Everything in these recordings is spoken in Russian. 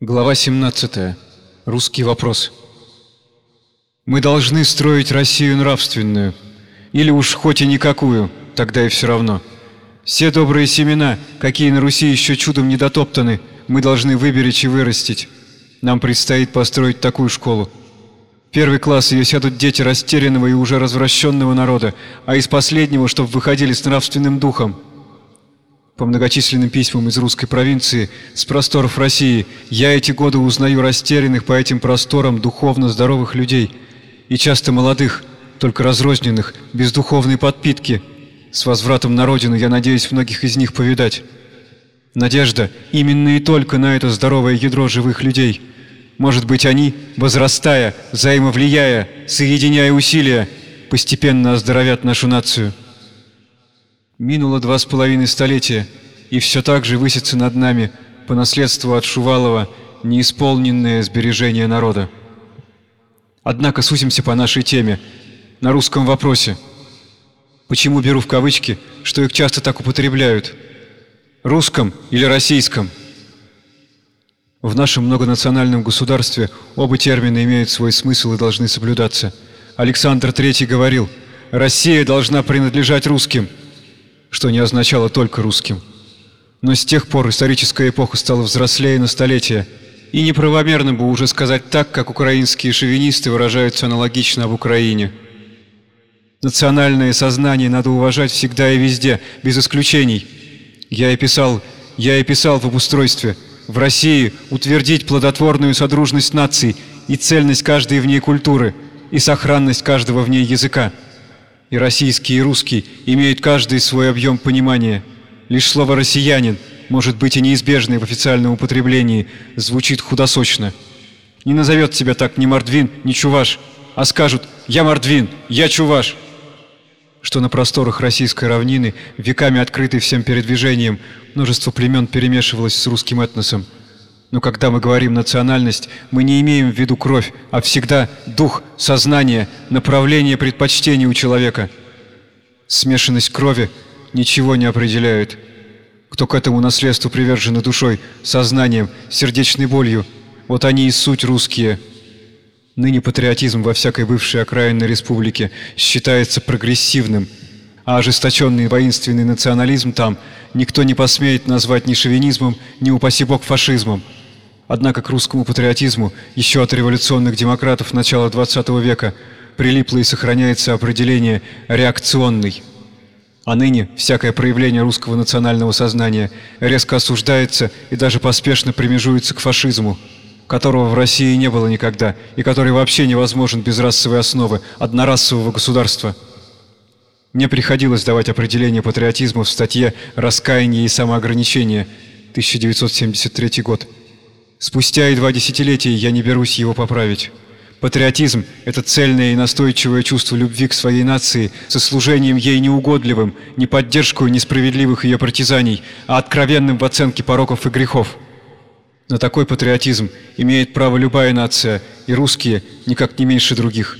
Глава 17. Русский вопрос. Мы должны строить Россию нравственную. Или уж хоть и никакую, тогда и все равно. Все добрые семена, какие на Руси еще чудом недотоптаны, мы должны выберечь и вырастить. Нам предстоит построить такую школу. Первый класс ее сядут дети растерянного и уже развращенного народа, а из последнего, чтобы выходили с нравственным духом – по многочисленным письмам из русской провинции, с просторов России, я эти годы узнаю растерянных по этим просторам духовно здоровых людей, и часто молодых, только разрозненных, без духовной подпитки. С возвратом на родину я надеюсь многих из них повидать. Надежда именно и только на это здоровое ядро живых людей. Может быть, они, возрастая, взаимовлияя, соединяя усилия, постепенно оздоровят нашу нацию. Минуло два с половиной столетия, и все так же высится над нами, по наследству от Шувалова, неисполненное сбережение народа. Однако сусимся по нашей теме, на русском вопросе. Почему беру в кавычки, что их часто так употребляют? Русском или российском? В нашем многонациональном государстве оба термина имеют свой смысл и должны соблюдаться. Александр III говорил, «Россия должна принадлежать русским», что не означало только русским. Но с тех пор историческая эпоха стала взрослее на столетия, и неправомерно бы уже сказать так, как украинские шовинисты выражаются аналогично об Украине. Национальное сознание надо уважать всегда и везде, без исключений. Я и писал, я и писал в обустройстве. В России утвердить плодотворную содружность наций и цельность каждой в ней культуры, и сохранность каждого в ней языка и российский, и русский имеют каждый свой объем понимания. Лишь слово «россиянин», может быть и неизбежное в официальном употреблении, звучит худосочно. Не назовет себя так ни Мордвин, ни Чуваш, а скажут «Я Мордвин, я Чуваш». Что на просторах российской равнины, веками открытой всем передвижением, множество племен перемешивалось с русским этносом – но когда мы говорим «национальность», мы не имеем в виду кровь, а всегда дух, сознание, направление предпочтений у человека. Смешанность крови ничего не определяет. Кто к этому наследству привержены душой, сознанием, сердечной болью, вот они и суть русские. Ныне патриотизм во всякой бывшей окраинной республике считается прогрессивным, а ожесточенный воинственный национализм там никто не посмеет назвать ни шовинизмом, ни, упаси бог, фашизмом. Однако к русскому патриотизму еще от революционных демократов начала XX века прилипло и сохраняется определение «реакционный». А ныне всякое проявление русского национального сознания резко осуждается и даже поспешно примежуется к фашизму, которого в России не было никогда и который вообще невозможен без расовой основы однорасового государства. Мне приходилось давать определение патриотизму в статье «Раскаяние и самоограничение» 1973 год. Спустя едва десятилетия я не берусь его поправить. Патриотизм – это цельное и настойчивое чувство любви к своей нации со служением ей неугодливым, не поддержкой несправедливых ее партизаний, а откровенным в оценке пороков и грехов. На такой патриотизм имеет право любая нация, и русские никак не меньше других.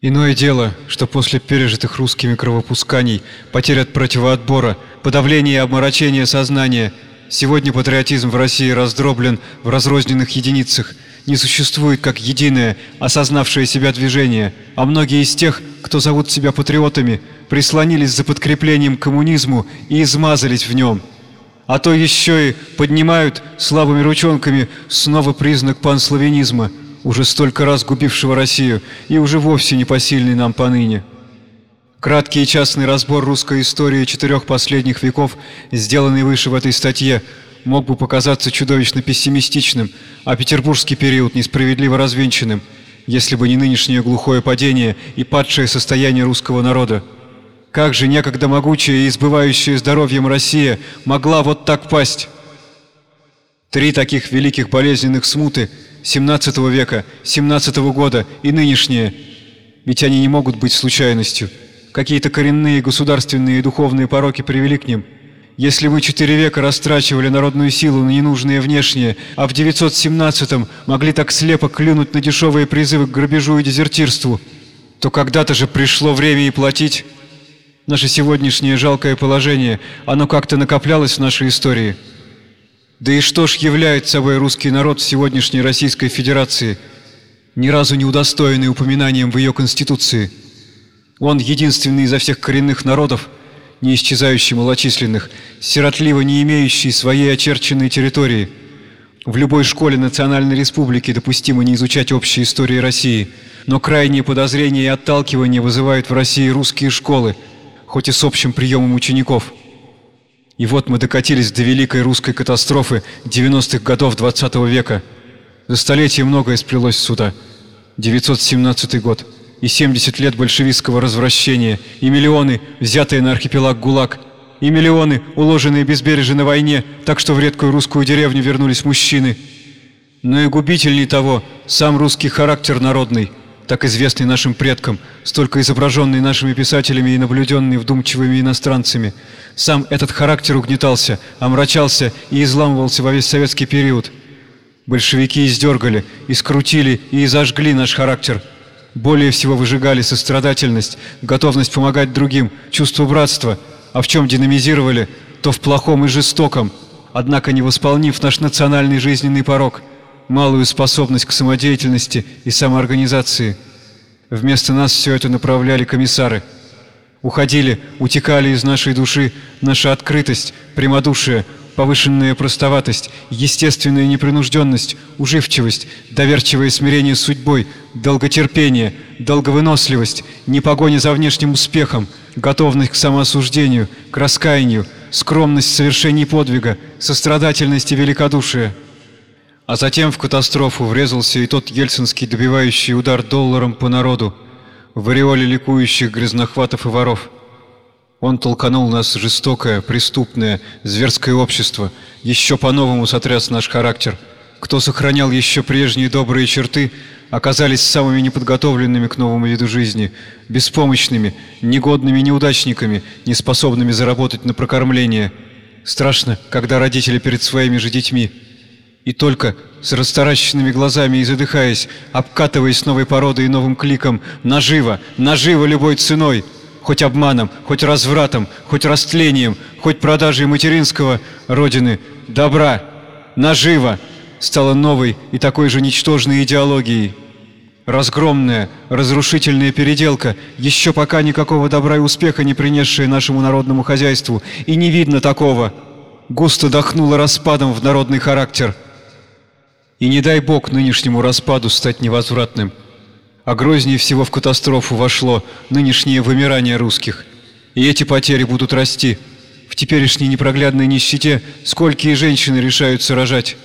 Иное дело, что после пережитых русскими кровопусканий, потерь от противоотбора, подавления и обморочения сознания – Сегодня патриотизм в России раздроблен в разрозненных единицах, не существует как единое, осознавшее себя движение, а многие из тех, кто зовут себя патриотами, прислонились за подкреплением к коммунизму и измазались в нем. А то еще и поднимают слабыми ручонками снова признак панславянизма, уже столько раз губившего Россию и уже вовсе непосильный нам поныне. Краткий и частный разбор русской истории четырех последних веков, сделанный выше в этой статье, мог бы показаться чудовищно пессимистичным, а петербургский период несправедливо развенчанным, если бы не нынешнее глухое падение и падшее состояние русского народа. Как же некогда могучая и избывающая здоровьем Россия могла вот так пасть? Три таких великих болезненных смуты 17 века, 17 года и нынешние, ведь они не могут быть случайностью. Какие-то коренные государственные и духовные пороки привели к ним. Если мы четыре века растрачивали народную силу на ненужные внешние, а в 917-м могли так слепо клюнуть на дешевые призывы к грабежу и дезертирству, то когда-то же пришло время и платить. Наше сегодняшнее жалкое положение, оно как-то накоплялось в нашей истории. Да и что ж является собой русский народ в сегодняшней Российской Федерации, ни разу не удостоенный упоминанием в ее Конституции? Он единственный изо всех коренных народов, не исчезающий малочисленных, сиротливо не имеющий своей очерченной территории. В любой школе Национальной Республики допустимо не изучать общей истории России, но крайние подозрения и отталкивания вызывают в России русские школы, хоть и с общим приемом учеников. И вот мы докатились до великой русской катастрофы 90-х годов 20 -го века. За столетие многое сплелось сюда. 917 год и 70 лет большевистского развращения, и миллионы, взятые на архипелаг ГУЛАГ, и миллионы, уложенные безбережно на войне, так что в редкую русскую деревню вернулись мужчины. Но и губительней того, сам русский характер народный, так известный нашим предкам, столько изображенный нашими писателями и наблюденный вдумчивыми иностранцами. Сам этот характер угнетался, омрачался и изламывался во весь советский период. Большевики издергали, искрутили и изожгли наш характер – более всего выжигали сострадательность, готовность помогать другим, чувство братства, а в чем динамизировали, то в плохом и жестоком, однако не восполнив наш национальный жизненный порог, малую способность к самодеятельности и самоорганизации. Вместо нас все это направляли комиссары. Уходили, утекали из нашей души наша открытость, прямодушие, повышенная простоватость, естественная непринужденность, уживчивость, доверчивое смирение с судьбой, долготерпение, долговыносливость, не погоня за внешним успехом, готовность к самоосуждению, к раскаянию, скромность в совершении подвига, сострадательность и великодушие. А затем в катастрофу врезался и тот ельцинский добивающий удар долларом по народу, в ореоле ликующих грязнохватов и воров – он толканул нас жестокое, преступное, зверское общество, еще по-новому сотряс наш характер. Кто сохранял еще прежние добрые черты, оказались самыми неподготовленными к новому виду жизни, беспомощными, негодными неудачниками, неспособными заработать на прокормление. Страшно, когда родители перед своими же детьми. И только с растаращенными глазами и задыхаясь, обкатываясь новой породой и новым кликом «Наживо! Наживо любой ценой!» хоть обманом, хоть развратом, хоть растлением, хоть продажей материнского родины, добра, нажива, стала новой и такой же ничтожной идеологией. Разгромная, разрушительная переделка, еще пока никакого добра и успеха не принесшая нашему народному хозяйству, и не видно такого. Густо дохнула распадом в народный характер. И не дай бог нынешнему распаду стать невозвратным а грознее всего в катастрофу вошло нынешнее вымирание русских. И эти потери будут расти. В теперешней непроглядной нищете сколькие женщины решаются рожать.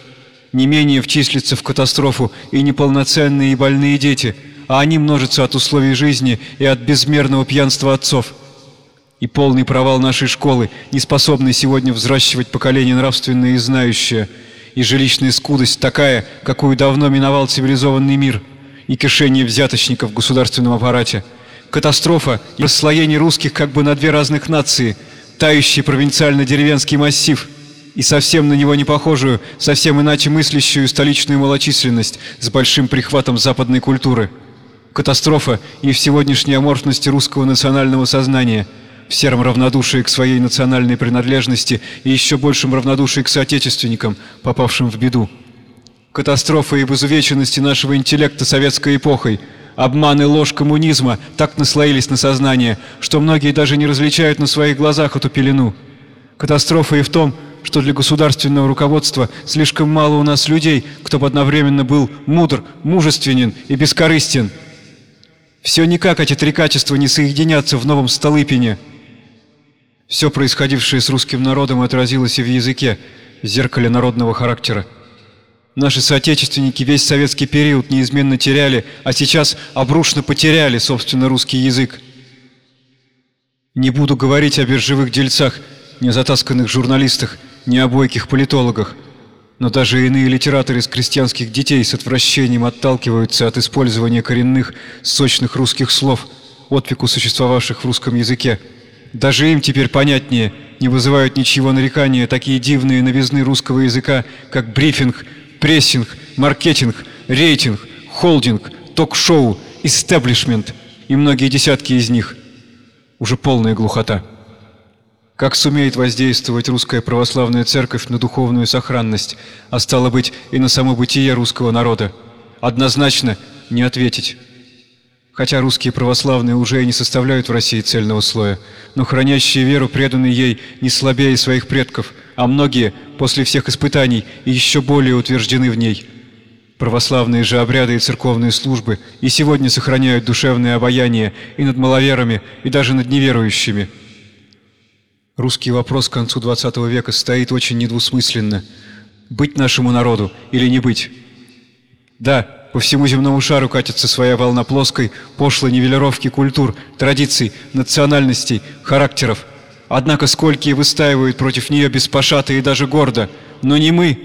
Не менее вчислятся в катастрофу и неполноценные и больные дети, а они множатся от условий жизни и от безмерного пьянства отцов. И полный провал нашей школы, не способный сегодня взращивать поколение нравственное и знающее, и жилищная скудость такая, какую давно миновал цивилизованный мир – и кишение взяточников в государственном аппарате. Катастрофа и расслоение русских как бы на две разных нации, тающий провинциально-деревенский массив и совсем на него не похожую, совсем иначе мыслящую столичную малочисленность с большим прихватом западной культуры. Катастрофа и в сегодняшней аморфности русского национального сознания – в сером равнодушии к своей национальной принадлежности и еще большем равнодушии к соотечественникам, попавшим в беду. Катастрофа и изувеченности нашего интеллекта советской эпохой, обман и ложь коммунизма так наслоились на сознание, что многие даже не различают на своих глазах эту пелену. Катастрофа и в том, что для государственного руководства слишком мало у нас людей, кто бы одновременно был мудр, мужественен и бескорыстен. Все никак эти три качества не соединятся в новом Столыпине. Все происходившее с русским народом отразилось и в языке, в зеркале народного характера. Наши соотечественники весь советский период неизменно теряли, а сейчас обрушно потеряли, собственно, русский язык. Не буду говорить о биржевых дельцах, не о затасканных журналистах, не о бойких политологах. Но даже иные литераторы из крестьянских детей с отвращением отталкиваются от использования коренных, сочных русских слов, отвеку существовавших в русском языке. Даже им теперь понятнее, не вызывают ничего нарекания такие дивные новизны русского языка, как брифинг, прессинг, маркетинг, рейтинг, холдинг, ток-шоу, истеблишмент и многие десятки из них. Уже полная глухота. Как сумеет воздействовать русская православная церковь на духовную сохранность, а стало быть и на само бытие русского народа? Однозначно не ответить. Хотя русские православные уже и не составляют в России цельного слоя, но хранящие веру, преданные ей, не слабее своих предков, а многие, после всех испытаний, еще более утверждены в ней. Православные же обряды и церковные службы и сегодня сохраняют душевное обаяние и над маловерами, и даже над неверующими. Русский вопрос к концу XX века стоит очень недвусмысленно. Быть нашему народу или не быть? Да, по всему земному шару катится своя волна плоской, пошлой нивелировки культур, традиций, национальностей, характеров. Однако сколькие выстаивают против нее беспошато и даже гордо. Но не мы.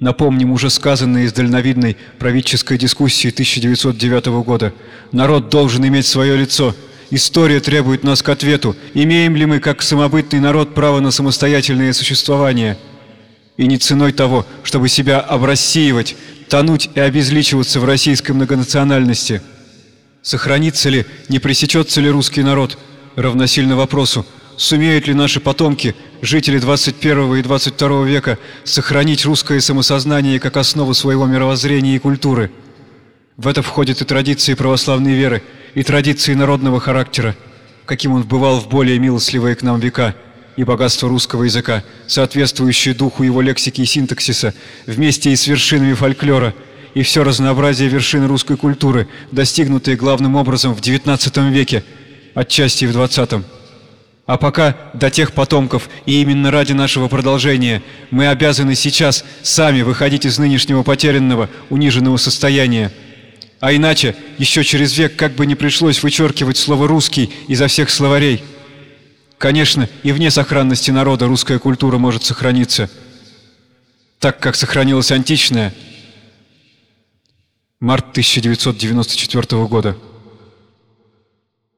Напомним уже сказанное из дальновидной правительской дискуссии 1909 года. Народ должен иметь свое лицо – История требует нас к ответу, имеем ли мы, как самобытный народ, право на самостоятельное существование. И не ценой того, чтобы себя обрассеивать, тонуть и обезличиваться в российской многонациональности. Сохранится ли, не пресечется ли русский народ, равносильно вопросу, сумеют ли наши потомки, жители 21 и 22 века, сохранить русское самосознание как основу своего мировоззрения и культуры. В это входят и традиции православной веры, и традиции народного характера, каким он бывал в более милостливые к нам века, и богатство русского языка, соответствующее духу его лексики и синтаксиса, вместе и с вершинами фольклора, и все разнообразие вершин русской культуры, достигнутые главным образом в XIX веке, отчасти в XX. А пока до тех потомков, и именно ради нашего продолжения, мы обязаны сейчас сами выходить из нынешнего потерянного, униженного состояния. А иначе еще через век как бы не пришлось вычеркивать слово «русский» изо всех словарей. Конечно, и вне сохранности народа русская культура может сохраниться, так как сохранилась античная. Март 1994 года.